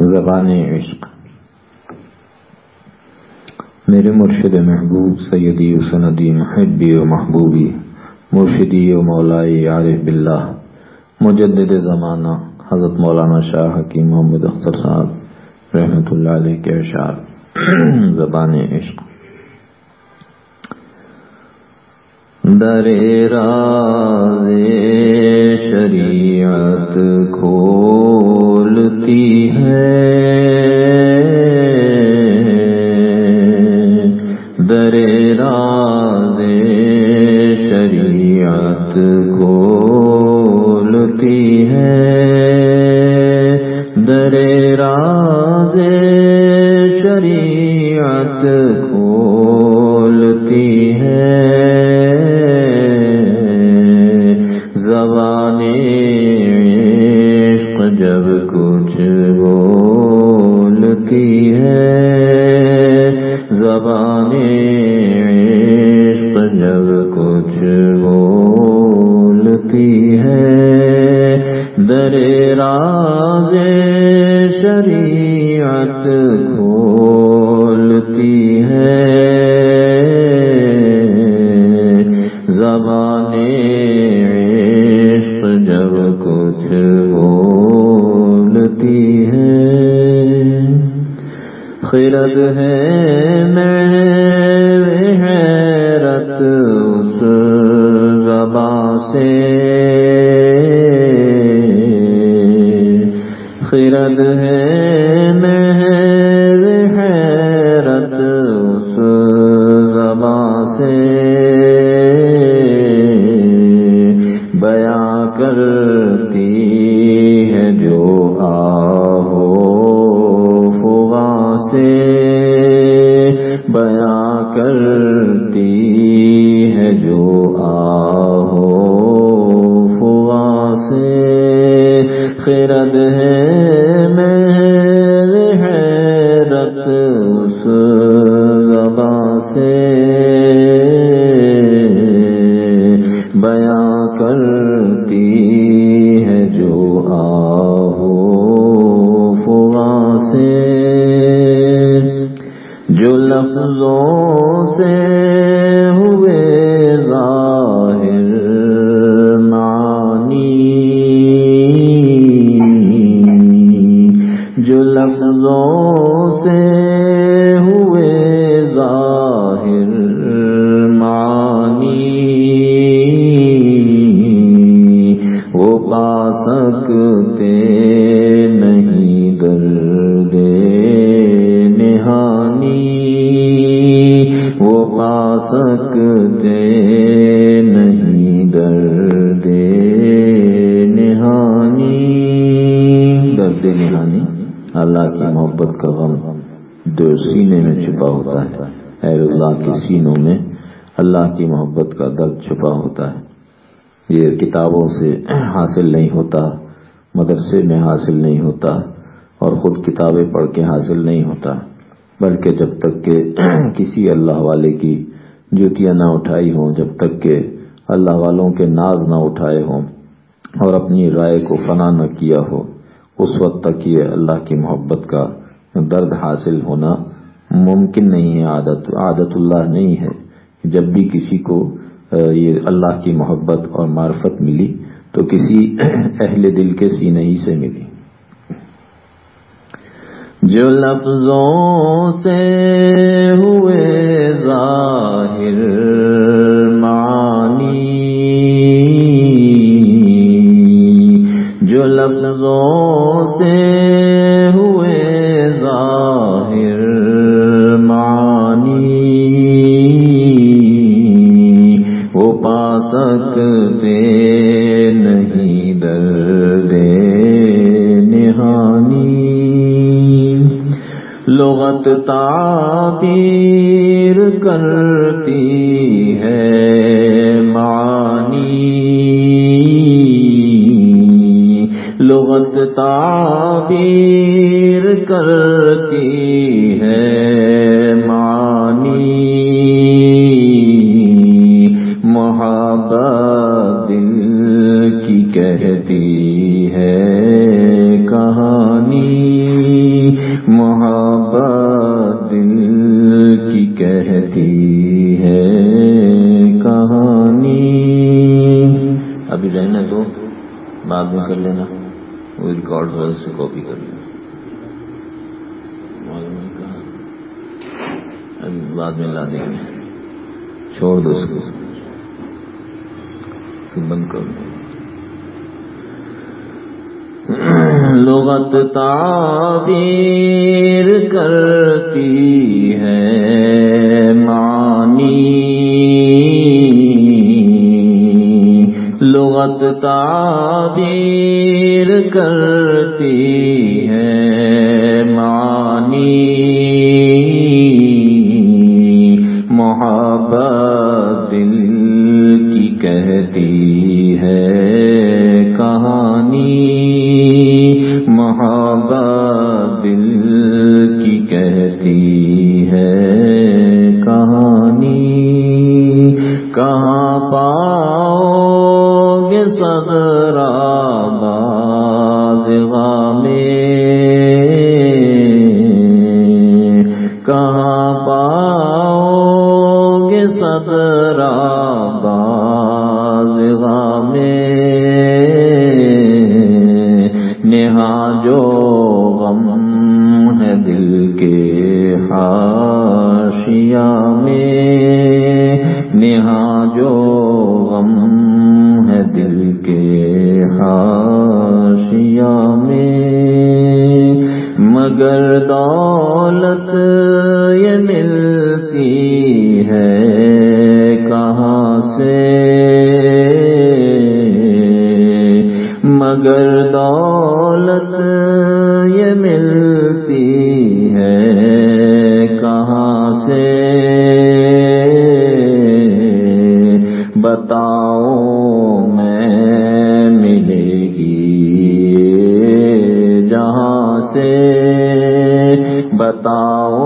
زبان عشق۔ میرے مرشد محبوب سیدی و سندی محبی و محبوبی، مرشدی و مولائی عارف باللہ، مجدد زمانہ، حضرت مولانا شاہ حکیم محمد اختر صاحب رحمۃ اللہ علیہ کے اشعار۔ زبان عشق۔ در راز شریعت کھولتی ہے۔ در راز شریعت کھولتی ہے۔ در راز شریعت کھولتی بولتی ہے زبان عشق جب کچھ بولتی ہے در راز شریعت کو خرد ہے۔ اللہ کی محبت کا درد چھپا ہوتا ہے۔ یہ کتابوں سے حاصل نہیں ہوتا، مدرسے میں حاصل نہیں ہوتا اور خود کتابیں پڑھ کے حاصل نہیں ہوتا۔ بلکہ جب تک کہ کسی اللہ والے کی جوتیاں نہ اٹھائی ہوں، جب تک کہ اللہ والوں کے ناز نہ اٹھائے ہوں اور اپنی رائے کو فنا نہ کیا ہو، اس وقت تک یہ اللہ کی محبت کا درد حاصل ہونا ممکن نہیں ہے، عادت عادت اللہ نہیں ہے۔ جب بھی کسی کو یہ اللہ کی محبت اور معرفت ملی تو کسی اہل دل کے سینے ہی سے ملی۔ جو لفظوں سے ہوئے ظاہر پا سکتے نہیں درد نہانی۔ لغت تعبیر کر محبت دل کی کہتی ہے بتاؤ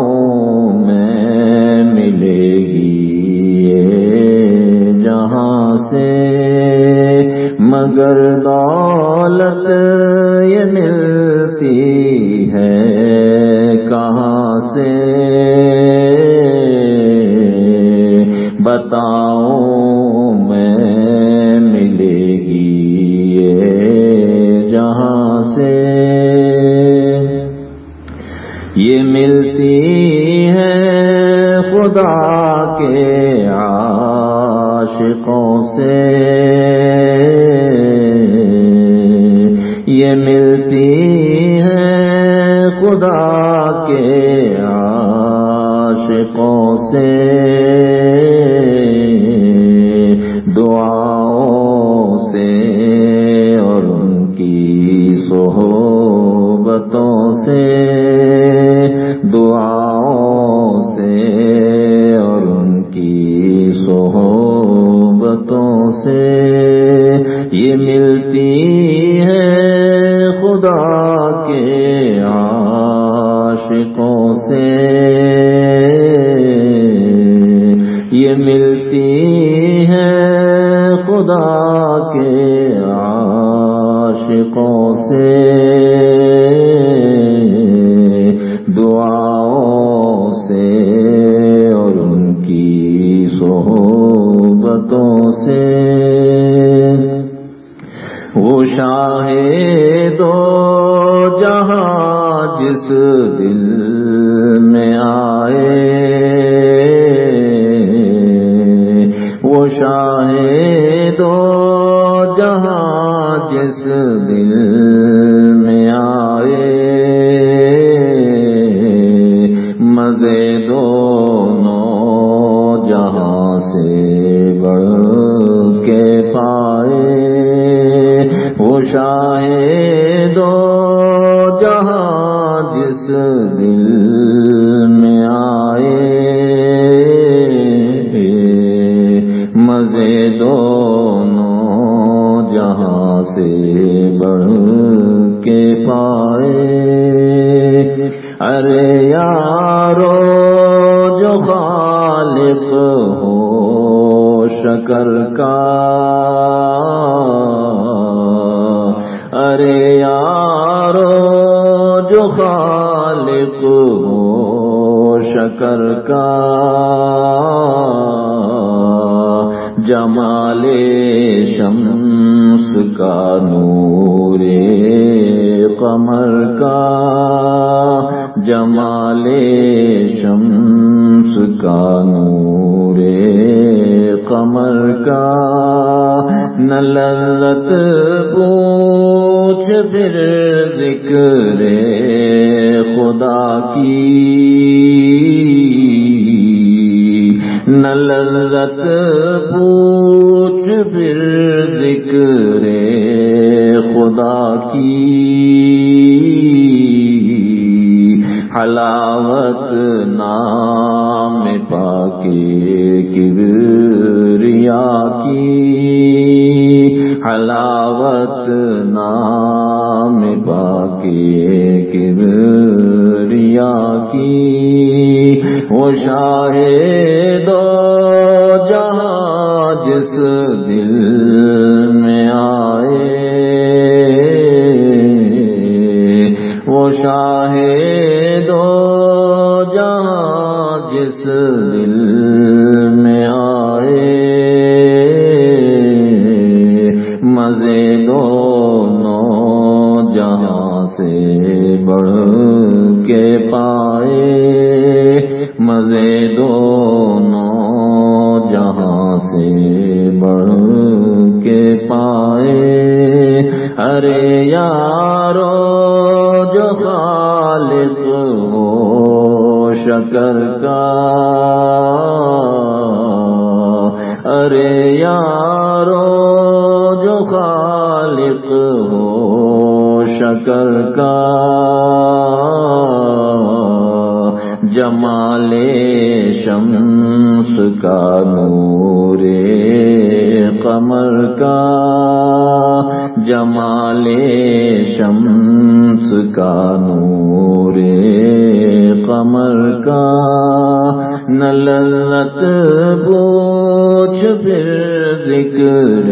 شمس کا نور قمر کا نلت پوچھ پھر ذکر خدا کی لذت پوچھ ارے یارو جو خالق ہو، شکر کا۔ ارے یارو جو خالق ہو، شکر کا۔ جمال شمس کا نور قمر کا۔ جمال شمس کا نور قمر کا نلت بوچھ پھر ذکر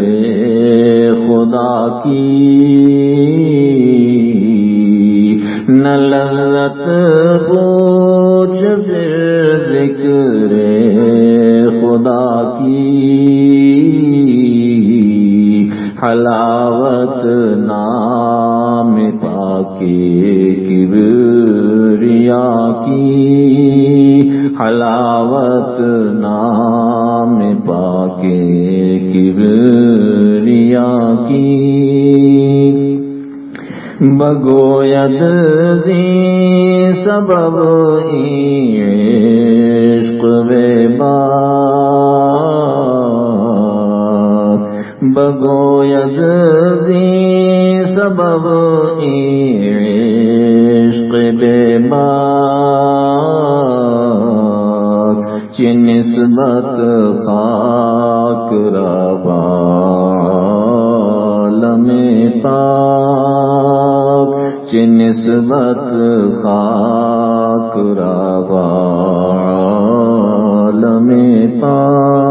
خدا کی نلت بوچھ پھر ذکر خدا حلاوت نام پاکے کبریا کی حلاوت نام پاکے کبریا کی بگوید زی سبب عشق بے بات بگوید زی سبب عشق بے بات چنسبت خاک ربا عالم پاک چنسبت خاک ربا عالم پاک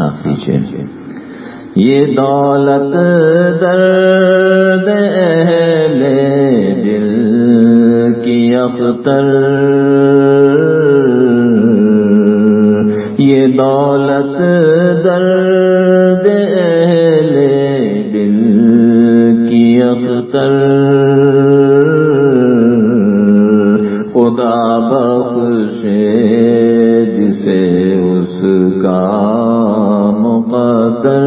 آخری شعر یہ دولت درد اہل دل کی اختر۔ یہ دولت درد اہل دل کی اختر۔ خدا بخشے جسے اس کا مقدر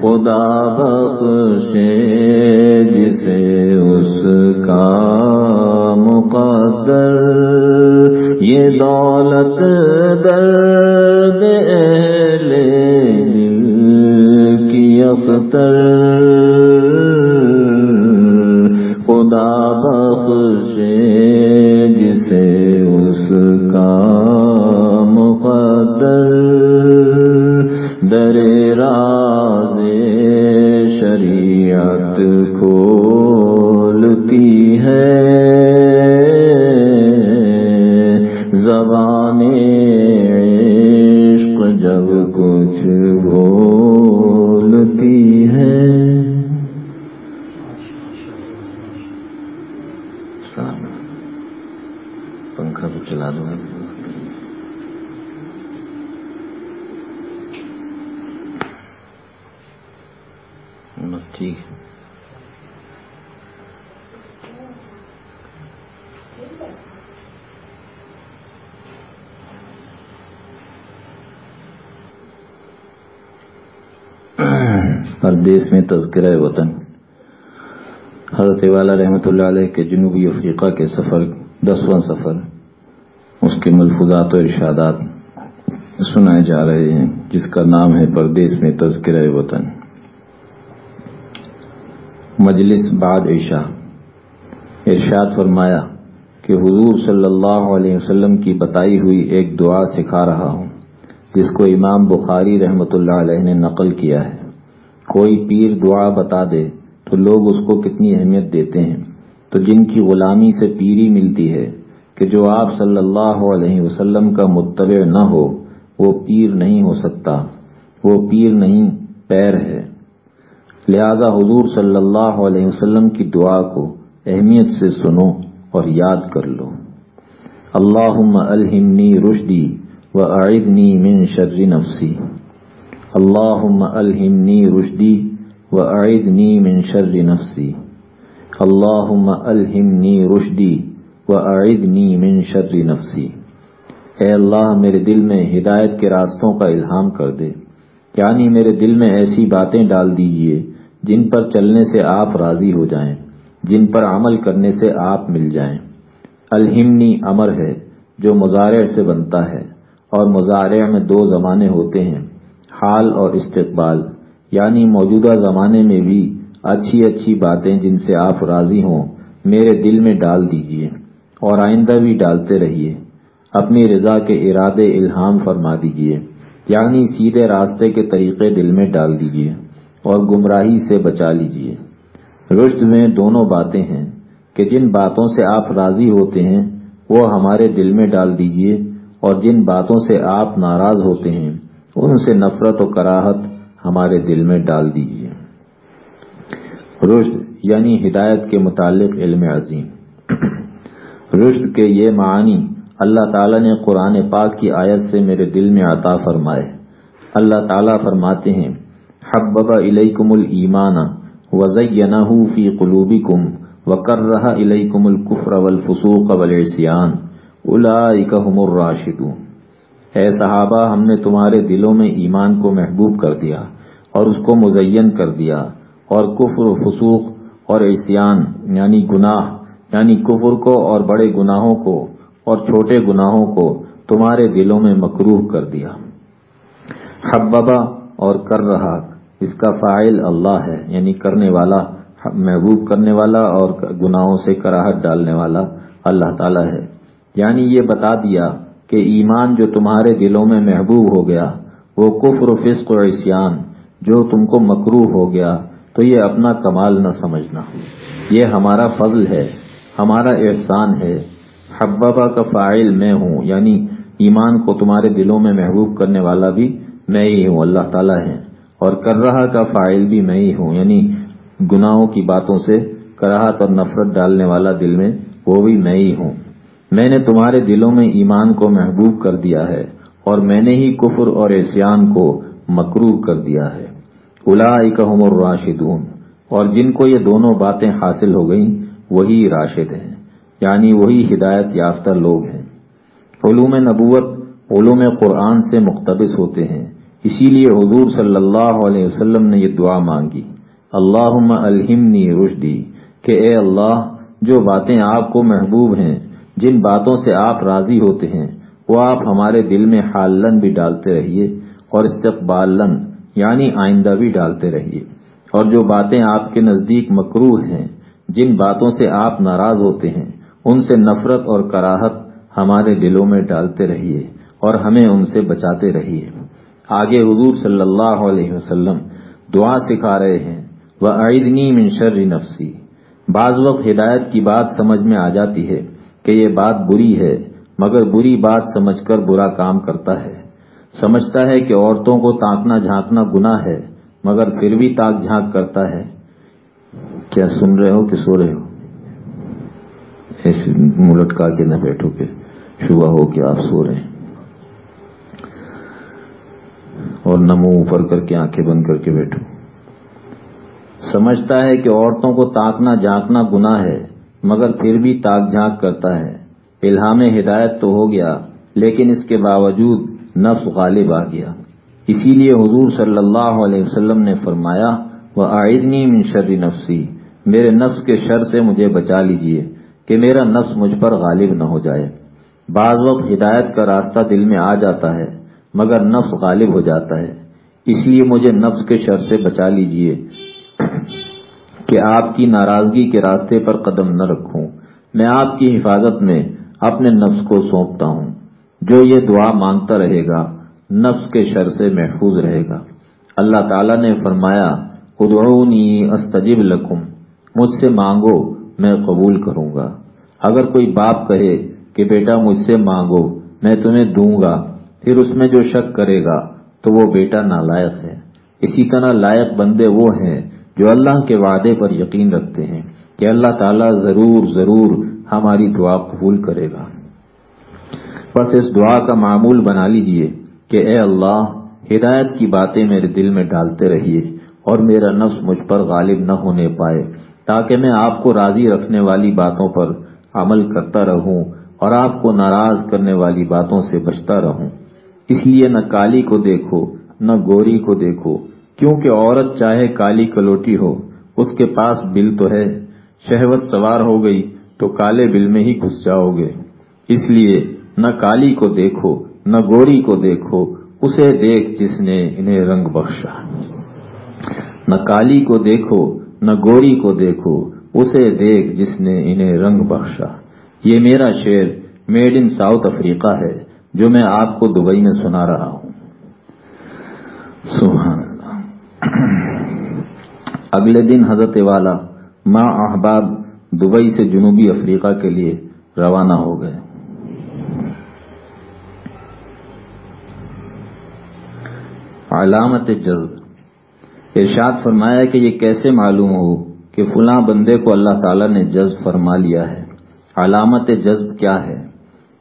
خدا بخشے جسے اس کا مقدر یہ دولت درد اہل دل کی اختر خدا بخشے جسے اس کا پردیس میں تذکرہ وطن۔ حضرت والا رحمۃ اللہ علیہ کے جنوبی افریقہ کے سفر، دسواں سفر، اس کے ملفوظات و ارشادات سنائے جا رہے ہیں، جس کا نام ہے پردیس میں تذکرہ وطن۔ مجلس بعد عشاء۔ ارشاد فرمایا کہ حضور صلی اللہ علیہ وسلم کی بتائی ہوئی ایک دعا سکھا رہا ہوں، جس کو امام بخاری رحمۃ اللہ علیہ نے نقل کیا ہے۔ کوئی پیر دعا بتا دے تو لوگ اس کو کتنی اہمیت دیتے ہیں۔ تو جن کی غلامی سے پیری ملتی ہے کہ جو آپ صلی اللہ علیہ وسلم کا متبع نہ ہو، وہ پیر نہیں ہو سکتا، وہ پیر نہیں، پیر ہے۔ لہذا حضور صلی اللہ علیہ وسلم کی دعا کو اہمیت سے سنو اور یاد کر لو۔ اللہ الحمنی رشدی و من شر نفسی۔ اللہ الحمنی رشدی و عیدنی من شر نفسی اللہ الحمنی رشدی و من شر نفسی اے اللہ میرے دل میں ہدایت کے راستوں کا الہام کر دے یعنی میرے دل میں ایسی باتیں ڈال دیجیے جن پر چلنے سے آپ راضی ہو جائیں، جن پر عمل کرنے سے آپ مل جائیں۔ الہمنی امر ہے جو مظاہرے سے بنتا ہے اور مظاہرے میں دو زمانے ہوتے ہیں۔ حال اور استقبال یعنی موجودہ زمانے میں بھی اچھی اچھی باتیں جن سے آپ راضی ہوں، میرے دل میں ڈال دیجیے اور آئندہ بھی ڈالتے رہیے۔ اپنی رضا کے ارادے الہام فرما دیجیے یعنی سیدھے راستے کے طریقے دل میں ڈال دیجیے اور گمراہی سے بچا لیجیے۔ رشد میں دونوں باتیں ہیں کہ جن باتوں سے آپ راضی ہوتے ہیں، وہ ہمارے دل میں ڈال دیجیے اور جن باتوں سے آپ ناراض ہوتے ہیں ان سے نفرت و کراہت ہمارے دل میں ڈال دیجیے رشد یعنی ہدایت کے متعلق علم عظیم۔ رشد کے یہ معنی اللہ تعالیٰ نے قرآن پاک کی آیت سے میرے دل میں عطا فرمائے۔ اللہ تعالیٰ فرماتے ہیں، حبب علیکم المان وزینہ فی قلوبی کم و کر رہا علیکم القفر والفسوق والعصیان اولئک هم الراشدون۔ اے صحابہ، ہم نے تمہارے دلوں میں ایمان کو محبوب کر دیا اور اس کو مزین کر دیا اور کفر و فسوق اور احسیان یعنی گناہ یعنی کفر کو اور بڑے گناہوں کو اور چھوٹے گناہوں کو تمہارے دلوں میں مکروح کر دیا۔ حببا اور کر رہا، اس کا فائل اللہ ہے یعنی کرنے والا، محبوب کرنے والا اور گناہوں سے کراہٹ ڈالنے والا اللہ تعالی ہے۔ یعنی یہ بتا دیا کہ ایمان جو تمہارے دلوں میں محبوب ہو گیا، وہ کفر و فسق و عصیان جو تم کو مکرو ہو گیا، تو یہ اپنا کمال نہ سمجھنا۔ یہ ہمارا فضل ہے، ہمارا احسان ہے۔ حبابہ کا فائل میں ہوں یعنی ایمان کو تمہارے دلوں میں محبوب کرنے والا بھی میں ہی ہوں، اللہ تعالیٰ ہے۔ اور کر رہا کا فائل بھی میں ہی ہوں یعنی گناہوں کی باتوں سے کراہت اور نفرت ڈالنے والا دل میں وہ بھی میں ہی ہوں۔ میں نے تمہارے دلوں میں ایمان کو محبوب کر دیا ہے اور میں نے ہی کفر اور احسیان کو مکرو کر دیا ہے۔ الاحم الراشدون۔ اور جن کو یہ دونوں باتیں حاصل ہو گئیں، وہی راشد ہیں یعنی وہی ہدایت یافتہ لوگ ہیں۔ علوم نبوت، علوم قرآن سے مقتبس ہوتے ہیں۔ اسی لیے حضور صلی اللہ علیہ وسلم نے یہ دعا مانگی۔ اللہ الحمنی رشدی، کہ اے اللہ، جو باتیں آپ کو محبوب ہیں جن باتوں سے آپ راضی ہوتے ہیں، وہ آپ ہمارے دل میں حالن بھی ڈالتے رہیے اور استقبال یعنی آئندہ بھی ڈالتے رہیے۔ اور جو باتیں آپ کے نزدیک مکرو ہیں، جن باتوں سے آپ ناراض ہوتے ہیں، ان سے نفرت اور کراہت ہمارے دلوں میں ڈالتے رہیے اور ہمیں ان سے بچاتے رہیے۔ آگے حضور صلی اللہ علیہ وسلم دعا سکھا رہے ہیں وہ عیدنی منشر نفسی بعض وقت ہدایت کی بات سمجھ میں آ جاتی ہے کہ یہ بات بری ہے، مگر بری بات سمجھ کر برا کام کرتا ہے۔ سمجھتا ہے کہ عورتوں کو تاکنا جھانکنا گنا ہے، مگر پھر بھی تاک جھانک کرتا ہے۔ کیا سن رہے ہو کہ سو رہے ہو؟ ایسے لٹکا کے نہ بیٹھو کہ شبہ ہو کہ آپ سو رہے ہیں۔ اور نہ منہ اوپر کر کے آنکھیں بند کر کے بیٹھو۔ سمجھتا ہے کہ عورتوں کو تاکنا جھانکنا گناہ ہے مگر پھر بھی تاک جھانک کرتا ہے۔ الہام ہدایت تو ہو گیا، لیکن اس کے باوجود نفس غالب آ گیا۔ اسی لیے حضور صلی اللہ علیہ وسلم نے فرمایا وہ آئدنی من شر نفسی میرے نفس کے شر سے مجھے بچا لیجیے، کہ میرا نفس مجھ پر غالب نہ ہو جائے۔ بعض وقت ہدایت کا راستہ دل میں آ جاتا ہے، مگر نفس غالب ہو جاتا ہے۔ اس لیے مجھے نفس کے شر سے بچا لیجیے۔ کہ آپ کی ناراضگی کے راستے پر قدم نہ رکھوں۔ میں آپ کی حفاظت میں اپنے نفس کو سونپتا ہوں۔ جو یہ دعا مانگتا رہے گا، نفس کے شر سے محفوظ رہے گا۔ اللہ تعالیٰ نے فرمایا، ادعونی استجب لکم۔ مجھ سے مانگو، میں قبول کروں گا۔ اگر کوئی باپ کہے کہ بیٹا مجھ سے مانگو، میں تمہیں دوں گا، پھر اس میں جو شک کرے گا، تو وہ بیٹا نالائق ہے۔ اسی طرح لائق بندے وہ ہیں جو اللہ کے وعدے پر یقین رکھتے ہیں کہ اللہ تعالیٰ ضرور ضرور ہماری دعا قبول کرے گا۔ بس اس دعا کا معمول بنا لیجیے کہ اے اللہ، ہدایت کی باتیں میرے دل میں ڈالتے رہیے اور میرا نفس مجھ پر غالب نہ ہونے پائے، تاکہ میں آپ کو راضی رکھنے والی باتوں پر عمل کرتا رہوں اور آپ کو ناراض کرنے والی باتوں سے بچتا رہوں۔ اس لیے نہ کالی کو دیکھو، نہ گوری کو دیکھو کیونکہ عورت چاہے کالی کلوٹی ہو، اس کے پاس بل تو ہے۔ شہوت سوار ہو گئی تو کالے بل میں ہی گھس جاؤ گے۔ اس لیے نہ کالی کو دیکھو، نہ گوری کو دیکھو، اسے دیکھ جس نے انہیں رنگ بخشا۔ نہ کالی کو دیکھو، نہ گوری کو دیکھو، اسے دیکھ جس نے انہیں رنگ بخشا۔ یہ میرا شعر میڈ ان ساؤتھ افریقہ ہے، جو میں آپ کو دبئی میں سنا رہا ہوں۔ سبحان اللہ۔ اگلے دن حضرت والا ماں احباب دبئی سے جنوبی افریقہ کے لیے روانہ ہو گئے۔ علامت جذب۔ ارشاد فرمایا کہ یہ کیسے معلوم ہو کہ فلاں بندے کو اللہ تعالیٰ نے جذب فرما لیا ہے۔ علامت جذب کیا ہے؟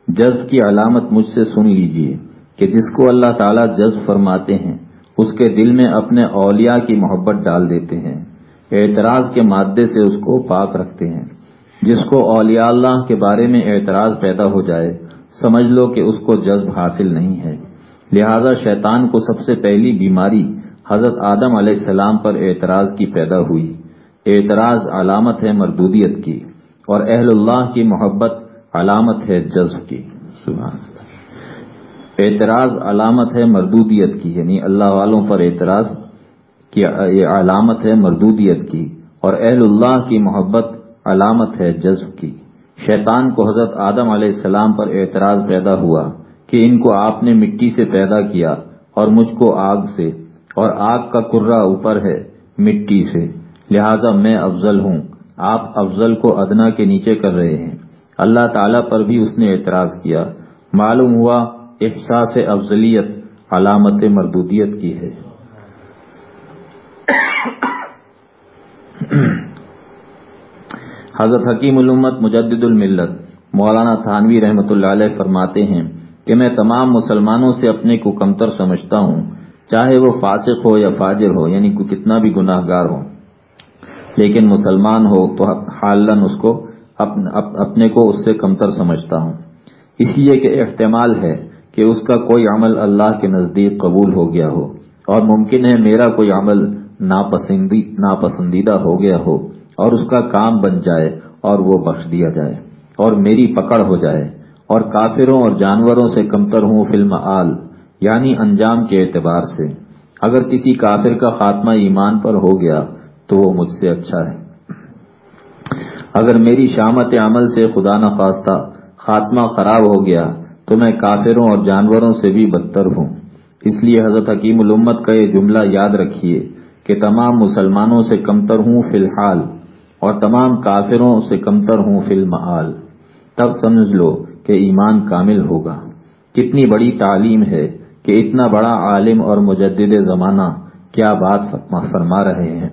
جذب کی علامت مجھ سے سن لیجیے کہ جس کو اللہ تعالیٰ جذب فرماتے ہیں اس کے دل میں اپنے اولیاء کی محبت ڈال دیتے ہیں۔ اعتراض کے مادے سے اس کو پاک رکھتے ہیں۔ جس کو اولیاء اللہ کے بارے میں اعتراض پیدا ہو جائے، سمجھ لو کہ اس کو جذب حاصل نہیں ہے۔ لہذا شیطان کو سب سے پہلی بیماری حضرت آدم علیہ السلام پر اعتراض کی پیدا ہوئی۔ اعتراض علامت ہے مردودیت کی اور اہل اللہ کی محبت علامت ہے جذب کی۔ سبحان اعتراض علامت ہے مردودیت کی یعنی اللہ والوں پر اعتراض کی علامت ہے مردودیت کی، اور اہل اللہ کی محبت علامت ہے جذب کی۔ شیطان کو حضرت آدم علیہ السلام پر اعتراض پیدا ہوا کہ ان کو آپ نے مٹی سے پیدا کیا اور مجھ کو آگ سے، اور آگ کا کرا اوپر ہے مٹی سے۔ لہذا میں افضل ہوں، آپ افضل کو ادنا کے نیچے کر رہے ہیں۔ اللہ تعالیٰ پر بھی اس نے اعتراض کیا۔ معلوم ہوا احساس افضلیت علامت مردودیت کی ہے۔ حضرت حکیم علومت مجدد الملت مولانا تھانوی رحمۃ اللہ علیہ فرماتے ہیں کہ میں تمام مسلمانوں سے اپنے کو کمتر سمجھتا ہوں، چاہے وہ فاسق ہو یا فاجر ہو یعنی کوئی کتنا بھی گناہ گار ہو۔ لیکن مسلمان ہو تو حالن اس کو اپنے کو اس سے کمتر سمجھتا ہوں۔ اس لیے کہ احتمال ہے کہ اس کا کوئی عمل اللہ کے نزدیک قبول ہو گیا ہو اور ممکن ہے میرا کوئی عمل ناپسندیدہ ہو گیا ہو اور اس کا کام بن جائے اور وہ بخش دیا جائے اور میری پکڑ ہو جائے اور کافروں اور جانوروں سے کمتر ہوں فلم آل یعنی انجام کے اعتبار سے۔ اگر کسی کافر کا خاتمہ ایمان پر ہو گیا تو وہ مجھ سے اچھا ہے۔ اگر میری شامت عمل سے خدا نخواستہ خاتمہ خراب ہو گیا تو میں کافروں اور جانوروں سے بھی بدتر ہوں۔ اس لیے حضرت حکیم الامت کا یہ جملہ یاد رکھیے کہ تمام مسلمانوں سے کمتر ہوں فی الحال اور تمام کافروں سے کمتر ہوں فی المحال تب سمجھ لو کہ ایمان کامل ہوگا۔ کتنی بڑی تعلیم ہے کہ اتنا بڑا عالم اور مجدد زمانہ کیا بات فرما رہے ہیں۔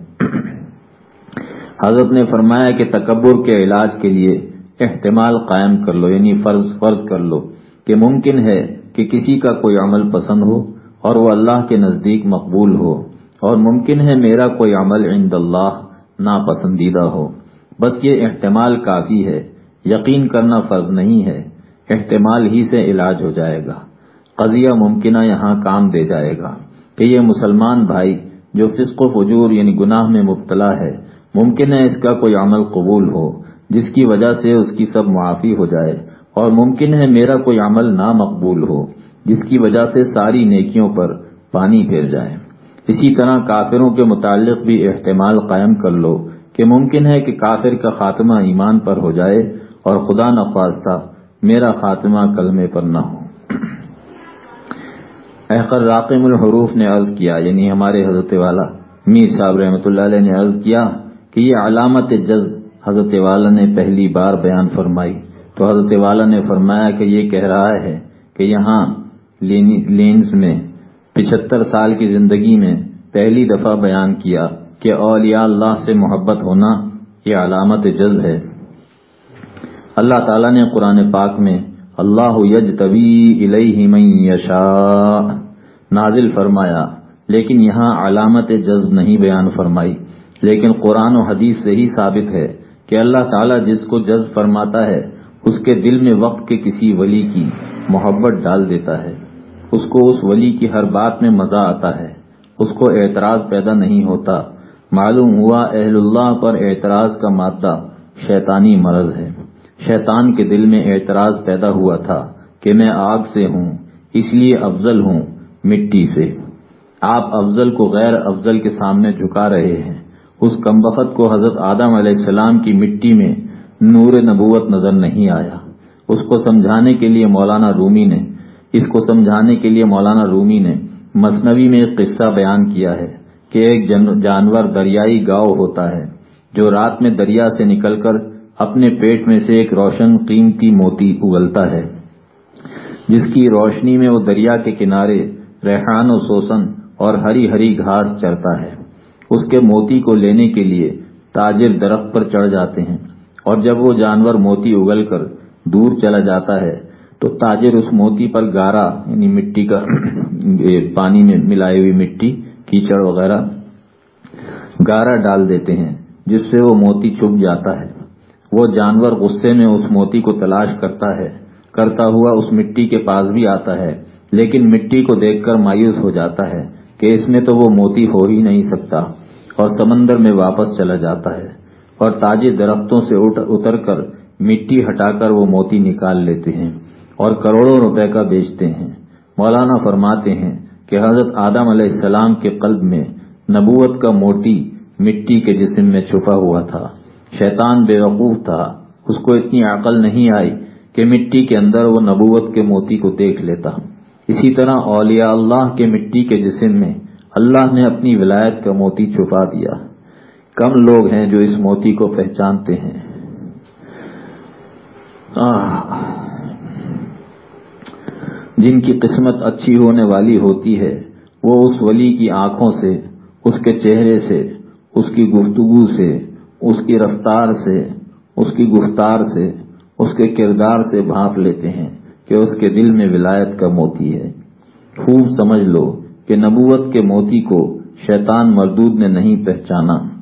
حضرت نے فرمایا کہ تکبر کے علاج کے لیے احتمال قائم کر لو یعنی فرض فرض کر لو۔ کہ ممکن ہے کہ کسی کا کوئی عمل پسند ہو اور وہ اللہ کے نزدیک مقبول ہو اور ممکن ہے میرا کوئی عمل عند اللہ ناپسندیدہ ہو۔ بس یہ احتمال کافی ہے۔ یقین کرنا فرض نہیں ہے۔ احتمال ہی سے علاج ہو جائے گا۔ قضیہ ممکنہ یہاں کام دے جائے گا کہ یہ مسلمان بھائی جو فسق و فجور یعنی گناہ میں مبتلا ہے، ممکن ہے اس کا کوئی عمل قبول ہو، جس کی وجہ سے اس کی سب معافی ہو جائے۔ اور ممکن ہے میرا کوئی عمل نامقبول ہو، جس کی وجہ سے ساری نیکیوں پر پانی پھیر جائے اسی طرح کافروں کے متعلق بھی احتمال قائم کر لو کہ ممکن ہے کہ کافر کا خاتمہ ایمان پر ہو جائے اور خدا نخواستہ میرا خاتمہ کلمے پر نہ ہو۔ احقر راقم الحروف نے عرض کیا یعنی ہمارے حضرت والا میر صاحب رحمۃ اللہ علیہ نے عرض کیا کہ یہ علامت جز حضرت والا نے پہلی بار بیان فرمائی۔ تو حضرت والا نے فرمایا کہ یہ کہہ رہا ہے کہ یہاں لینز میں پچہتر سال کی زندگی میں پہلی دفعہ بیان کیا کہ اولیاء اللہ سے محبت ہونا یہ علامت جذب ہے۔ اللہ تعالیٰ نے قرآن پاک میں اللہ یج طبی من یشاء نازل فرمایا، لیکن یہاں علامت جذب نہیں بیان فرمائی۔ لیکن قرآن و حدیث سے ہی ثابت ہے کہ اللہ تعالیٰ جس کو جذب فرماتا ہے اس کے دل میں وقت کے کسی ولی کی محبت ڈال دیتا ہے۔ اس کو اس ولی کی ہر بات میں مزہ آتا ہے۔ اس کو اعتراض پیدا نہیں ہوتا۔ معلوم ہوا اہل اللہ پر اعتراض کا مادہ شیطانی مرض ہے۔ شیطان کے دل میں اعتراض پیدا ہوا تھا کہ میں آگ سے ہوں، اس لیے افضل ہوں مٹی سے۔ آپ افضل کو غیر افضل کے سامنے جھکا رہے ہیں۔ اس کمبخت کو حضرت آدم علیہ السلام کی مٹی میں نور نبوت نظر نہیں آیا۔ اس کو سمجھانے کے لیے مولانا رومی نے، اس کو سمجھانے کے لیے مولانا رومی نے مصنوی میں ایک قصہ بیان کیا ہے کہ ایک جانور دریائی گاؤ ہوتا ہے، جو رات میں دریا سے نکل کر اپنے پیٹ میں سے ایک روشن قیمتی موتی اگلتا ہے، جس کی روشنی میں وہ دریا کے کنارے ریحان و سوسن اور ہری ہری گھاس چرتا ہے۔ اس کے موتی کو لینے کے لیے تاجر درخت پر چڑھ جاتے ہیں۔ اور جب وہ جانور موتی اگل کر دور چلا جاتا ہے، تو تاجر اس موتی پر گارا یعنی مٹی کا پانی میں ملائی ہوئی مٹی، کیچڑ وغیرہ، گارا ڈال دیتے ہیں، جس سے وہ موتی چھپ جاتا ہے۔ وہ جانور غصے میں اس موتی کو تلاش کرتا ہے، کرتا ہوا اس مٹی کے پاس بھی آتا ہے، لیکن مٹی کو دیکھ کر مایوس ہو جاتا ہے کہ اس میں تو وہ موتی ہو ہی نہیں سکتا اور سمندر میں واپس چلا جاتا ہے۔ اور تازے درختوں سے اتر کر مٹی ہٹا کر وہ موتی نکال لیتے ہیں اور کروڑوں روپے کا بیچتے ہیں۔ مولانا فرماتے ہیں کہ حضرت آدم علیہ السلام کے قلب میں نبوت کا موتی مٹی کے جسم میں چھپا ہوا تھا۔ شیطان بے وقوف تھا۔ اس کو اتنی عقل نہیں آئی کہ مٹی کے اندر وہ نبوت کے موتی کو دیکھ لیتا۔ اسی طرح اولیاء اللہ کے مٹی کے جسم میں اللہ نے اپنی ولایت کا موتی چھپا دیا۔ کم لوگ ہیں جو اس موتی کو پہچانتے ہیں۔ جن کی قسمت اچھی ہونے والی ہوتی ہے، وہ اس ولی کی آنکھوں سے، اس کے چہرے سے، اس کی گفتگو سے، اس کی رفتار سے، اس کی گفتار سے، اس کے کردار سے بھاپ لیتے ہیں کہ اس کے دل میں ولایت کا موتی ہے۔ خوب سمجھ لو کہ نبوت کے موتی کو شیطان مردود نے نہیں پہچانا۔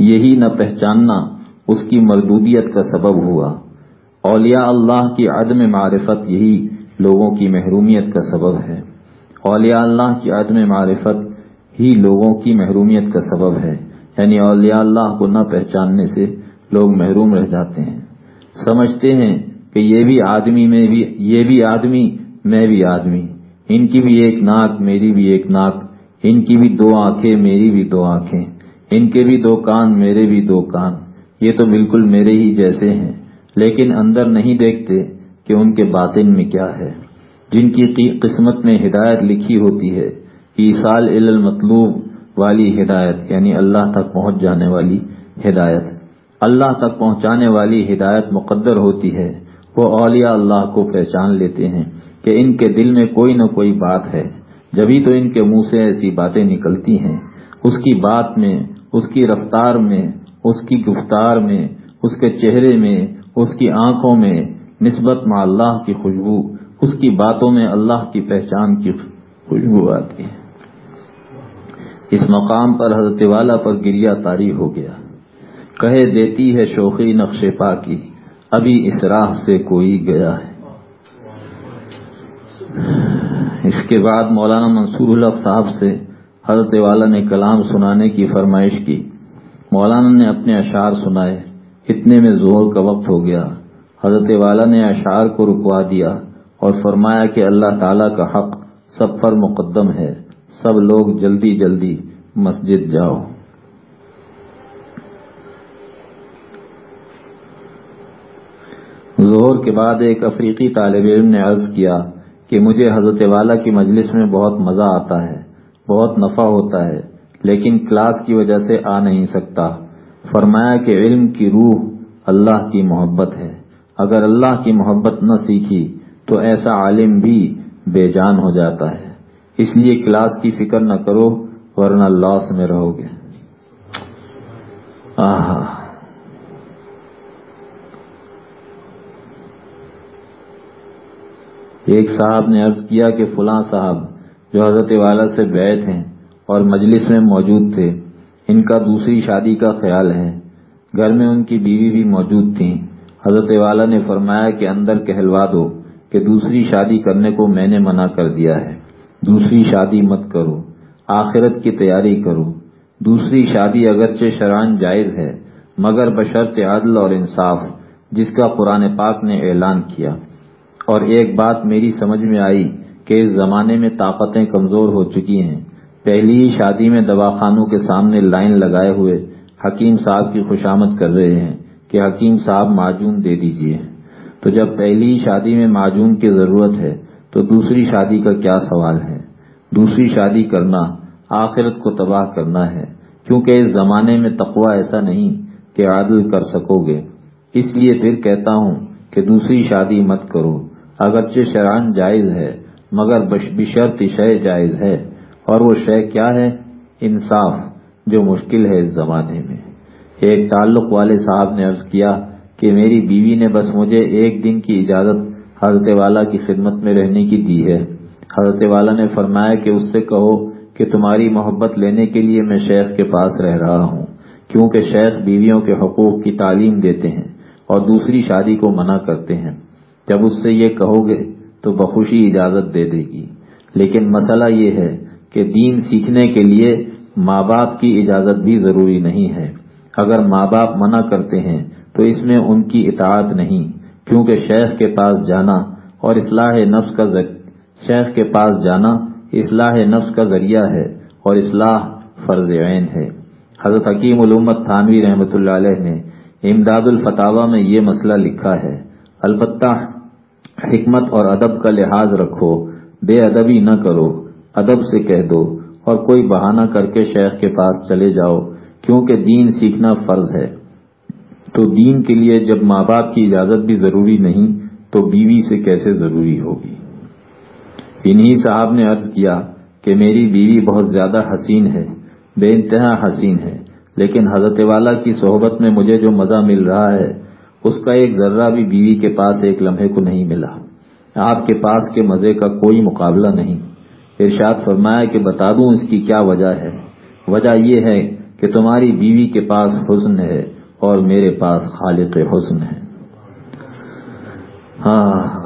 یہی نہ پہچاننا اس کی مردودیت کا سبب ہوا۔ اولیاء اللہ کی عدم معرفت یہی لوگوں کی محرومیت کا سبب ہے۔ اولیاء اللہ کی عدم معرفت ہی لوگوں کی محرومیت کا سبب ہے۔ یعنی اولیاء اللہ کو نہ پہچاننے سے لوگ محروم رہ جاتے ہیں۔ سمجھتے ہیں کہ یہ بھی آدمی میں بھی، یہ بھی آدمی، میں بھی آدمی۔ ان کی بھی ایک ناک، میری بھی ایک ناک۔ ان کی بھی دو آنکھیں، میری بھی دو آنکھیں۔ ان کے بھی دو کان، میرے بھی دو کان۔ یہ تو بالکل میرے ہی جیسے ہیں، لیکن اندر نہیں دیکھتے کہ ان کے باطن میں کیا ہے۔ جن کی قسمت میں ہدایت لکھی ہوتی ہے ایسال المطلوب والی ہدایت یعنی اللہ تک پہنچ جانے والی ہدایت۔ اللہ تک پہنچانے والی ہدایت مقدر ہوتی ہے۔ وہ اولیاء اللہ کو پہچان لیتے ہیں کہ ان کے دل میں کوئی نہ کوئی بات ہے۔ جبھی تو ان کے منہ سے ایسی باتیں نکلتی ہیں۔ اس کی بات میں اس کی رفتار میں، اس کی گفتار میں، اس کے چہرے میں، اس کی آنکھوں میں نسبت مع اللہ کی خوشبو، اس کی باتوں میں اللہ کی پہچان کی خوشبو آتی ہے۔ اس مقام پر حضرت والا پر گریا تاری ہو گیا۔ کہے دیتی ہے شوخی نقش پا کی ابھی اس راہ سے کوئی گیا ہے۔ اس کے بعد مولانا منصور الق صاحب سے حضرت والا نے کلام سنانے کی فرمائش کی۔ مولانا نے اپنے اشعار سنائے۔ اتنے میں زہر کا وقت ہو گیا۔ حضرت والا نے اشعار کو رکوا دیا اور فرمایا کہ اللہ تعالی کا حق سب پر مقدم ہے۔ سب لوگ جلدی جلدی مسجد جاؤ۔ زہر کے بعد ایک افریقی طالب علم نے عرض کیا کہ مجھے حضرت والا کی مجلس میں بہت مزہ آتا ہے۔ بہت نفع ہوتا ہے، لیکن کلاس کی وجہ سے آ نہیں سکتا۔ فرمایا کہ علم کی روح اللہ کی محبت ہے۔ اگر اللہ کی محبت نہ سیکھی تو ایسا عالم بھی بے جان ہو جاتا ہے۔ اس لیے کلاس کی فکر نہ کرو، ورنہ لاس میں رہو گے۔ ایک صاحب نے عرض کیا کہ فلاں صاحب جو حضرت والا سے بیٹھ ہیں اور مجلس میں موجود تھے، ان کا دوسری شادی کا خیال ہے۔ گھر میں ان کی بیوی بھی موجود تھیں۔ حضرت والا نے فرمایا کہ اندر کہلوا دو کہ دوسری شادی کرنے کو میں نے منع کر دیا ہے۔ دوسری شادی مت کرو، آخرت کی تیاری کرو۔ دوسری شادی اگرچہ شران جائز ہے، مگر بشرط عدل اور انصاف، جس کا قرآن پاک نے اعلان کیا۔ اور ایک بات میری سمجھ میں آئی کہ اس زمانے میں طاقتیں کمزور ہو چکی ہیں۔ پہلی ہی شادی میں دواخانوں کے سامنے لائن لگائے ہوئے حکیم صاحب کی خوشامد کر رہے ہیں کہ حکیم صاحب معجون دے دیجیے۔ تو جب پہلی شادی میں معجون کی ضرورت ہے، تو دوسری شادی کا کیا سوال ہے؟ دوسری شادی کرنا، آخرت کو تباہ کرنا ہے۔ کیونکہ اس زمانے میں تقوا ایسا نہیں کہ عادل کر سکو گے۔ اس لیے پھر کہتا ہوں کہ دوسری شادی مت کرو۔ اگرچہ شران جائز ہے مگر بشرط شے جائز ہے۔ اور وہ شے کیا ہے؟ انصاف، جو مشکل ہے اس زمانے میں۔ ایک تعلق والے صاحب نے عرض کیا کہ میری بیوی نے بس مجھے ایک دن کی اجازت حضرت والا کی خدمت میں رہنے کی دی ہے۔ حضرت والا نے فرمایا کہ اس سے کہو کہ تمہاری محبت لینے کے لیے میں شیخ کے پاس رہ رہا ہوں، کیونکہ شیخ بیویوں کے حقوق کی تعلیم دیتے ہیں اور دوسری شادی کو منع کرتے ہیں۔ جب اس سے یہ کہو گے تو بخوشی اجازت دے دے گی۔ لیکن مسئلہ یہ ہے کہ دین سیکھنے کے لیے ماں باپ کی اجازت بھی ضروری نہیں ہے۔ اگر ماں باپ منع کرتے ہیں تو اس میں ان کی اطاعت نہیں، کیونکہ شیخ کے پاس جانا اور اصلاح نفس کا شیخ کے پاس جانا اصلاح نفس کا ذریعہ ہے اور اصلاح فرض عین ہے۔ حضرت حکیم علومت تھانوی رحمۃ اللہ علیہ نے امداد الفتاوا میں یہ مسئلہ لکھا ہے۔ البتہ حکمت اور ادب کا لحاظ رکھو، بے ادبی نہ کرو، ادب سے کہہ دو اور کوئی بہانہ کر کے شیخ کے پاس چلے جاؤ، کیونکہ دین سیکھنا فرض ہے۔ تو دین کے لیے جب ماں باپ کی اجازت بھی ضروری نہیں، تو بیوی سے کیسے ضروری ہوگی؟ انہی صاحب نے عرض کیا کہ میری بیوی بہت زیادہ حسین ہے، بے انتہا حسین ہے، لیکن حضرت والا کی صحبت میں مجھے جو مزہ مل رہا ہے اس کا ایک ذرہ بھی بیوی کے پاس ایک لمحے کو نہیں ملا۔ آپ کے پاس کے مزے کا کوئی مقابلہ نہیں۔ ارشاد فرمایا کہ بتا دوں اس کی کیا وجہ ہے۔ وجہ یہ ہے کہ تمہاری بیوی کے پاس حسن ہے اور میرے پاس خالق حسن ہے۔ ہاں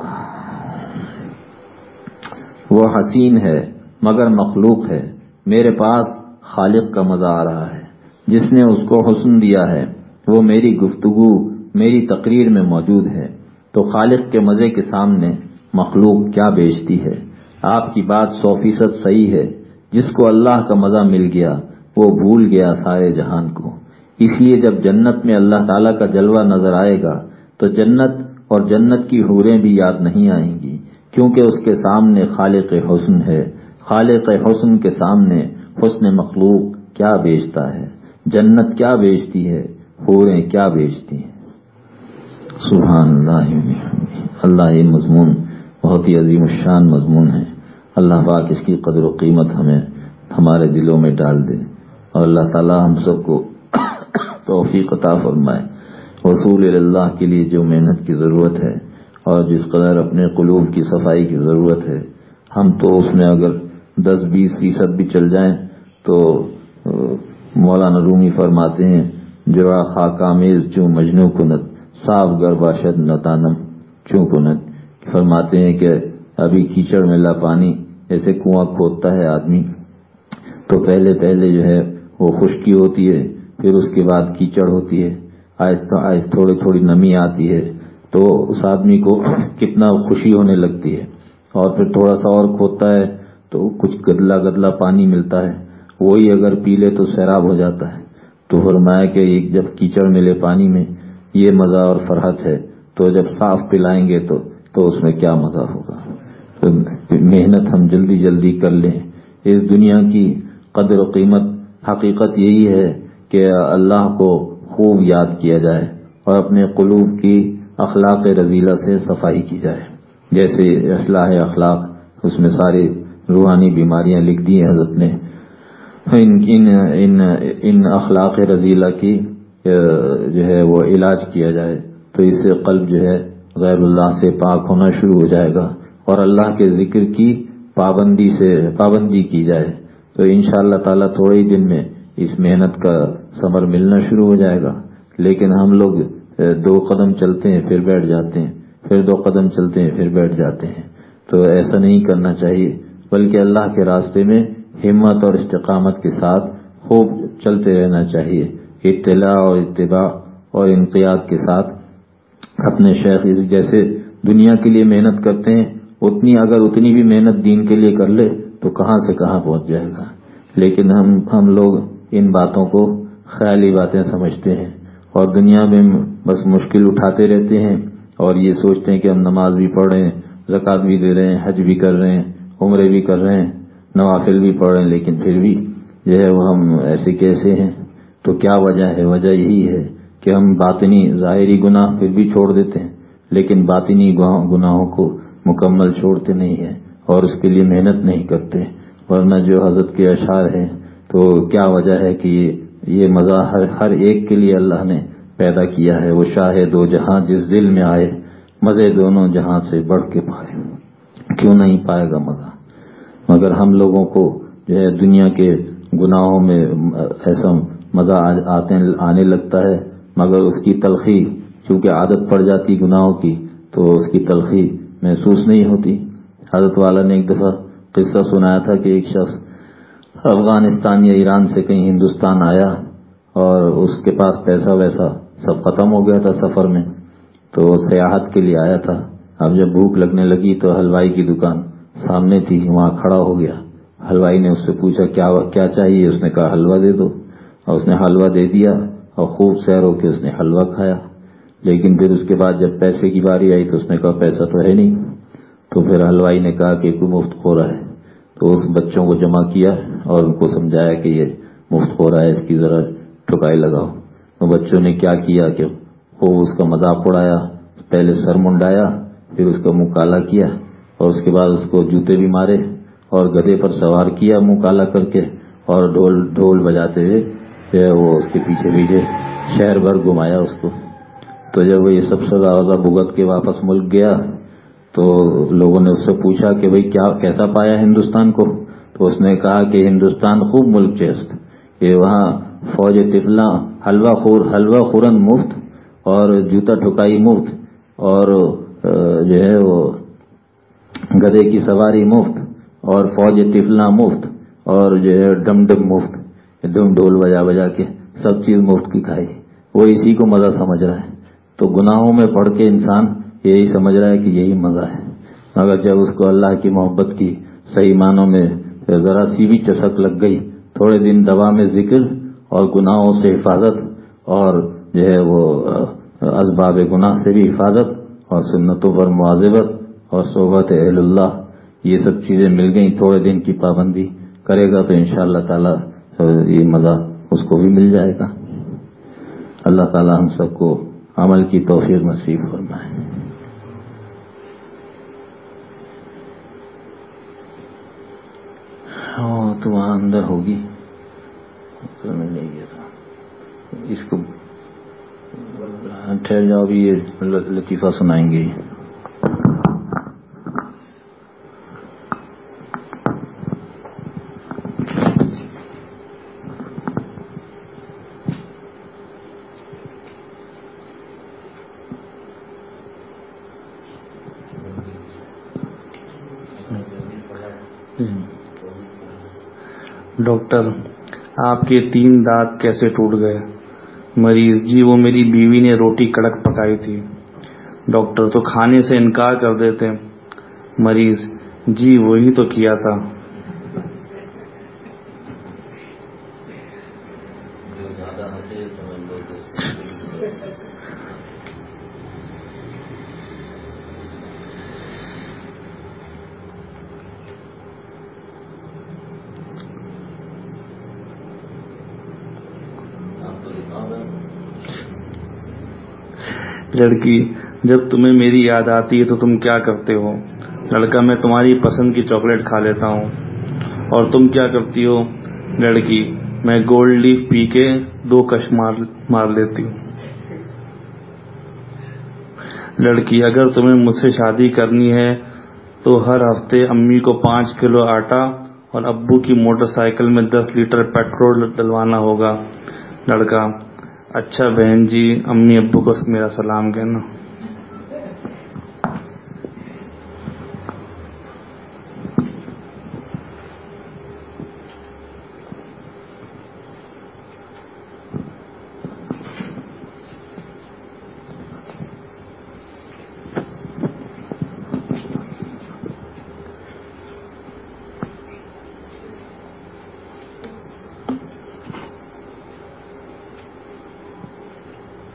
وہ حسین ہے مگر مخلوق ہے۔ میرے پاس خالق کا مزہ آ رہا ہے۔ جس نے اس کو حسن دیا ہے، وہ میری گفتگو میری تقریر میں موجود ہے تو خالق کے مزے کے سامنے مخلوق کیا بیچتی ہے؟ آپ کی بات سو فیصد صحیح ہے۔ جس کو اللہ کا مزہ مل گیا، وہ بھول گیا سارے جہان کو۔ اس لیے جب جنت میں اللہ تعالیٰ کا جلوہ نظر آئے گا، تو جنت اور جنت کی حوریں بھی یاد نہیں آئیں گی، کیونکہ اس کے سامنے خالق حسن ہے۔ خالق حسن کے سامنے حسن مخلوق کیا بیچتا ہے؟ جنت کیا بیچتی ہے؟ حوریں کیا بیچتی ہیں؟ سبحان اللہ اللہ یہ مضمون بہت ہی عظیم الشان مضمون ہے. اللہ پاک اس کی قدر و قیمت ہمیں ہمارے دلوں میں ڈال دے اور اللہ تعالی ہم سب کو توفیق عطا فرمائے. وصول اللہ کے لیے جو محنت کی ضرورت ہے اور جس قدر اپنے قلوب کی صفائی کی ضرورت ہے، ہم تو اس میں اگر دس بیس فیصد بھی چل جائیں تو مولانا رومی فرماتے ہیں جو خاکامیز چوں مجنو کنت صاف گر باشد نتانم چوں کنت فرماتے ہیں کہ ابھی کیچڑ ملا پانی ایسے کنواں کھودتا ہے آدمی۔ تو پہلے پہلے جو ہے وہ خشکی ہوتی ہے، پھر اس کے بعد کیچڑ ہوتی ہے، آہستہ آہستہ تھوڑی تھوڑی نمی آتی ہے۔ تو اس آدمی کو کتنا خوشی ہونے لگتی ہے۔ اور پھر تھوڑا سا اور کھودتا ہے تو کچھ گدلا گدلا پانی ملتا ہے۔ وہی اگر پی لے تو سیراب ہو جاتا ہے۔ تو فرمایا کہ جب کیچڑ ملے پانی میں یہ مزہ اور فرحت ہے تو جب صاف پلائیں گے تو تو اس میں کیا مزہ ہوگا؟ تو محنت ہم جلدی جلدی کر لیں۔ اس دنیا کی قدر و قیمت حقیقت یہی ہے کہ اللہ کو خوب یاد کیا جائے اور اپنے قلوب کی اخلاق رضیلہ سے صفائی کی جائے۔ جیسے اصلاح اخلاق اس میں ساری روحانی بیماریاں لکھ دی ہیں حضرت نے۔ ان ان ان, ان اخلاق رضیلہ کی جو ہے وہ علاج کیا جائے، تو اس سے قلب جو ہے غیر اللہ سے پاک ہونا شروع ہو جائے گا اور اللہ کے ذکر کی پابندی سے پابندی کی جائے۔ تو ان شاء اللہ تعالیٰ تھوڑے ہی دن میں اس محنت کا ثمر ملنا شروع ہو جائے گا۔ لیکن ہم لوگ دو قدم چلتے ہیں، پھر بیٹھ جاتے ہیں، پھر دو قدم چلتے ہیں، پھر بیٹھ جاتے ہیں۔ تو ایسا نہیں کرنا چاہیے، بلکہ اللہ کے راستے میں ہمت اور استقامت کے ساتھ خوب چلتے رہنا چاہیے۔ اطلاع اور اتباع اور انقیات کے ساتھ اپنے شیخ جیسے دنیا کے لیے محنت کرتے ہیں، اتنی اگر اتنی بھی محنت دین کے لیے کر لے تو کہاں سے کہاں پہنچ جائے گا؟ لیکن ہم ہم لوگ ان باتوں کو خیالی باتیں سمجھتے ہیں اور دنیا میں بس مشکل اٹھاتے رہتے ہیں اور یہ سوچتے ہیں کہ ہم نماز بھی پڑھ رہے ہیں، زکوٰۃ بھی دے رہے ہیں، حج بھی کر رہے ہیں، عمرے بھی کر رہے ہیں، نوافل بھی پڑھ رہے ہیں، لیکن پھر بھی جو ہے وہ ہم ایسے کیسے ہیں؟ تو کیا وجہ ہے؟ وجہ یہی ہے کہ ہم باطنی ظاہری گناہ پھر بھی چھوڑ دیتے ہیں، لیکن باطنی گناہوں کو مکمل چھوڑتے نہیں ہیں اور اس کے لیے محنت نہیں کرتے۔ ورنہ جو حضرت کے اشعار ہیں، تو کیا وجہ ہے کہ یہ مزہ ہر ہر ایک کے لیے اللہ نے پیدا کیا ہے؟ وہ شاہ دو جہاں جس دل میں آئے، مزے دونوں جہاں سے بڑھ کے پائے کیوں نہیں پائے گا مزہ مگر ہم لوگوں کو جو ہے دنیا کے گناہوں میں ایسا مزہ آتے آنے لگتا ہے، مگر اس کی تلخی چونکہ عادت پڑ جاتی گناہوں کی، تو اس کی تلخی محسوس نہیں ہوتی۔ حضرت والا نے ایک دفعہ قصہ سنایا تھا کہ ایک شخص افغانستان یا ایران سے کہیں ہندوستان آیا اور اس کے پاس پیسہ ویسا سب ختم ہو گیا تھا سفر میں، تو سیاحت کے لیے آیا تھا۔ اب جب بھوک لگنے لگی تو ہلوائی کی دکان سامنے تھی، وہاں کھڑا ہو گیا۔ ہلوائی نے اس سے پوچھا، کیا کیا چاہیے؟ اس نے کہا، حلوہ دے دو۔ اور اس نے حلوہ دے دیا اور خوب سیر ہو کے اس نے حلوہ کھایا۔ لیکن پھر اس کے بعد جب پیسے کی باری آئی تو اس نے کہا پیسہ تو ہے نہیں۔ تو پھر حلوائی نے کہا کہ کوئی مفت خو رہا ہے۔ تو اس بچوں کو جمع کیا اور ان کو سمجھایا کہ یہ مفت خو رہا ہے، اس کی ذرا ٹھکائی لگاؤ۔ تو بچوں نے کیا کیا کہ خوب اس کا مذاق اڑایا، پہلے سر منڈایا، پھر اس کا منہ کالا کیا اور اس کے بعد اس کو جوتے بھی مارے اور گدے پر سوار کیا منہ کالا کر کے اور ڈھول ڈھول بجاتے ہوئے وہ اس کے پیچھے پیچھے شہر بھر گھمایا اس کو۔ تو جب وہ یہ سب سے زیادہ بھگت کے واپس ملک گیا، تو لوگوں نے اس سے پوچھا کہ بھئی کیا، کیسا پایا ہندوستان کو؟ تو اس نے کہا کہ ہندوستان خوب ملک چیست کہ وہاں فوج طفلا حلوہ خور، حلوہ خورن مفت اور جوتا ٹھکائی مفت اور جو ہے وہ گدے کی سواری مفت اور فوج طفلا مفت اور جو ہے ڈم ڈم مفت۔ ڈم ڈھول بجا بجا کے سب چیز مفت کی کھائی۔ وہ اسی کو مزہ سمجھ رہا ہے۔ تو گناہوں میں پڑھ کے انسان یہی سمجھ رہا ہے کہ یہی مزہ ہے۔ مگر جب اس کو اللہ کی محبت کی صحیح معنوں میں ذرا سی بھی چسک لگ گئی، تھوڑے دن دوا میں ذکر اور گناہوں سے حفاظت اور جو ہے وہ اسباب گناہ سے بھی حفاظت اور سنتوں پر معذبت اور صحبت اہل اللہ، یہ سب چیزیں مل گئیں۔ تھوڑے دن کی پابندی کرے گا تو ان شاء اللہ تعالی یہ مزہ اس کو بھی مل جائے گا۔ اللہ تعالی ہم سب کو عمل کی توفیق نصیب فرمائے۔ تو وہاں اندر ہوگی۔ نہیں گیا تھا۔ اس کو ٹھہر جاؤ بھی یہ لطیفہ سنائیں گے۔ ڈاکٹر، آپ کے تین دانت کیسے ٹوٹ گئے؟ مریض جی وہ میری بیوی نے روٹی کڑک پکائی تھی۔ ڈاکٹر تو کھانے سے انکار کر دیتے۔ مریض جی وہی تو کیا تھا۔ لڑکی، جب تمہیں میری یاد آتی ہے تو تم کیا کرتے ہو؟ لڑکا، میں تمہاری پسند کی چاکلیٹ کھا لیتا ہوں۔ اور تم کیا کرتی ہو؟ لڑکی، میں گولڈ لیف پی کے دو کش مار مار لیتی ہوں۔ لڑکی، اگر تمہیں مجھ سے شادی کرنی ہے تو ہر ہفتے امی کو پانچ کلو آٹا اور ابو کی موٹر سائیکل میں دس لیٹر پیٹرول ڈلوانا ہوگا۔ لڑکا اچھا بہن جی امی ابو کو میرا سلام کہنا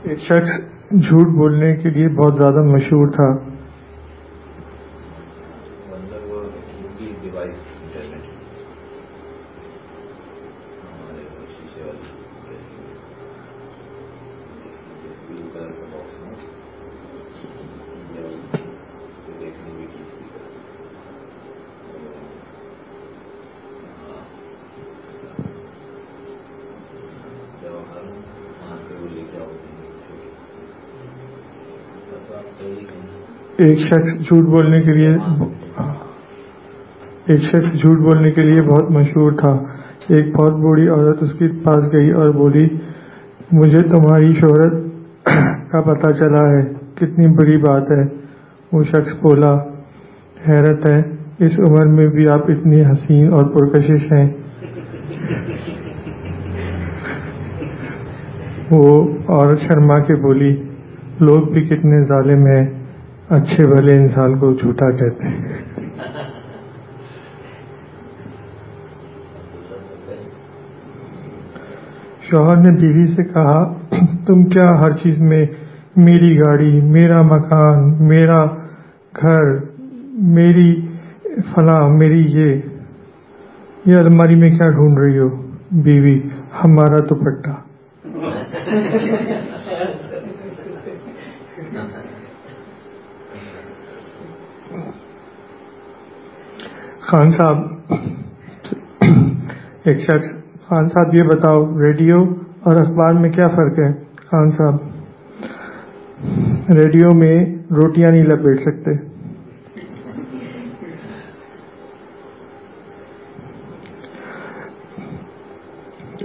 ایک شخص جھوٹ بولنے کے لیے بہت زیادہ مشہور تھا۔ ایک شخص جھوٹ بولنے کے لیے ایک شخص جھوٹ بولنے کے لیے بہت مشہور تھا۔ ایک بہت بوڑھی عورت اس کے پاس گئی اور بولی، مجھے تمہاری شہرت کا پتہ چلا ہے، کتنی بڑی بات ہے وہ شخص بولا، حیرت ہے، اس عمر میں بھی آپ اتنی حسین اور پرکشش ہیں۔ وہ عورت شرما کے بولی لوگ بھی کتنے ظالم ہیں، اچھے بھلے انسان کو جھوٹا کہتے ہیں۔ شوہر نے بیوی سے کہا، تم کیا ہر چیز میں میری گاڑی، میرا مکان، میرا گھر، میری فلاں، میری یہ یہ الماری میں کیا ڈھونڈ رہی ہو؟ بیوی، ہمارا تو خان صاحب، ایک شخص، خان صاحب یہ بتاؤ، ریڈیو اور اخبار میں کیا فرق ہے؟ خان صاحب، ریڈیو میں روٹیاں نہیں لپیٹ سکتے۔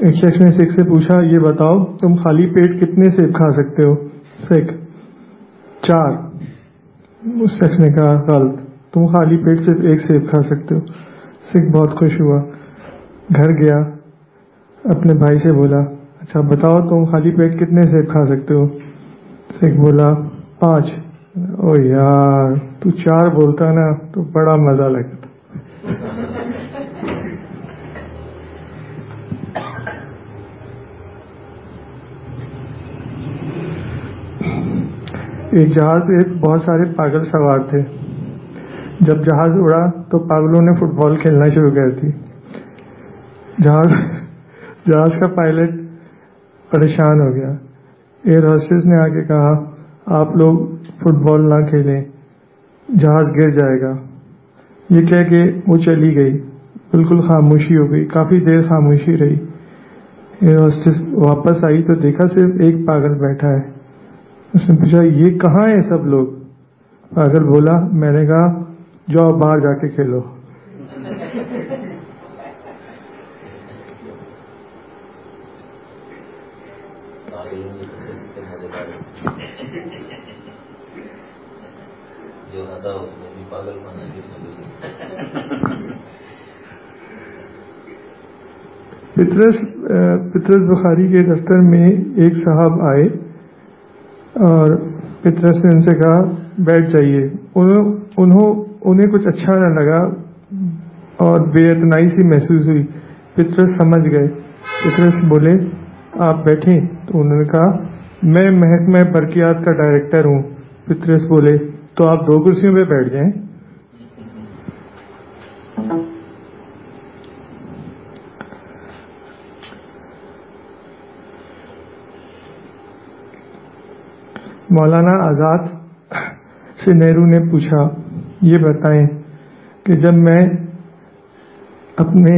ایک شخص نے سکھ سے پوچھا، یہ بتاؤ، تم خالی پیٹ کتنے سیب کھا سکتے ہو؟ سکھ، چار۔ اس شخص نے کہا، غلط۔ تم خالی پیٹ صرف ایک سیب کھا سکتے ہو۔ سکھ بہت خوش ہوا۔ گھر گیا، اپنے بھائی سے بولا اچھا بتاؤ تم خالی پیٹ کتنے سیب کھا سکتے ہو؟ سکھ بولا، پانچ۔ او یار، تو چار بولتا نا، تو بڑا مزہ لگتا۔ ایک جہاز پہ بہت سارے پاگل سوار تھے۔ جب جہاز اڑا تو پاگلوں نے فٹ بال کھیلنا شروع کر دی۔ جہاز جہاز کا پائلٹ پریشان ہو گیا۔ ایئر ہوسٹس نے آ کے کہا، آپ لوگ فٹ بال نہ کھیلیں، جہاز گر جائے گا۔ یہ کہہ کے وہ چلی گئی۔ بالکل خاموشی ہو گئی۔ کافی دیر خاموشی رہی۔ ایئر ہوسٹس واپس آئی تو دیکھا صرف ایک پاگل بیٹھا ہے۔ اس نے پوچھا، یہ کہاں ہے سب لوگ؟ پاگل بولا، میں نے کہا جاؤ باہر جا کے کھیلو۔ پترس پترس بخاری کے دفتر میں ایک صاحب آئے اور پترس نے ان سے کہا، بیٹھ جائیے۔ انہوں انہیں کچھ اچھا نہ لگا اور بے اتنائی سی محسوس ہوئی۔ پترس سمجھ گئے۔ پترس بولے، آپ بیٹھیں۔ تو انہوں نے کہا، میں محکمہ برقیات کا ڈائریکٹر ہوں۔ پترس بولے، تو آپ دو کرسیوں پہ بیٹھ جائیں۔ مولانا آزاد سے نہرو نے پوچھا یہ بتائیں کہ جب میں اپنے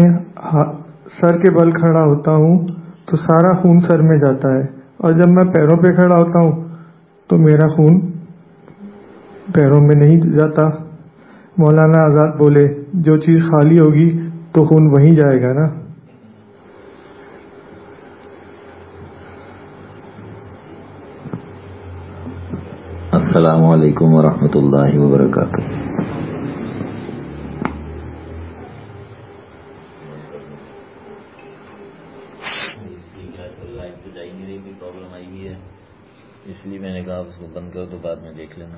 سر کے بل کھڑا ہوتا ہوں تو سارا خون سر میں جاتا ہے اور جب میں پیروں پہ کھڑا ہوتا ہوں تو میرا خون پیروں میں نہیں جاتا۔ مولانا آزاد بولے، جو چیز خالی ہوگی تو خون وہیں جائے گا نا۔ السلام علیکم ورحمۃ اللہ وبرکاتہ۔ آپ اس کو بند کرو تو بعد میں دیکھ لینا۔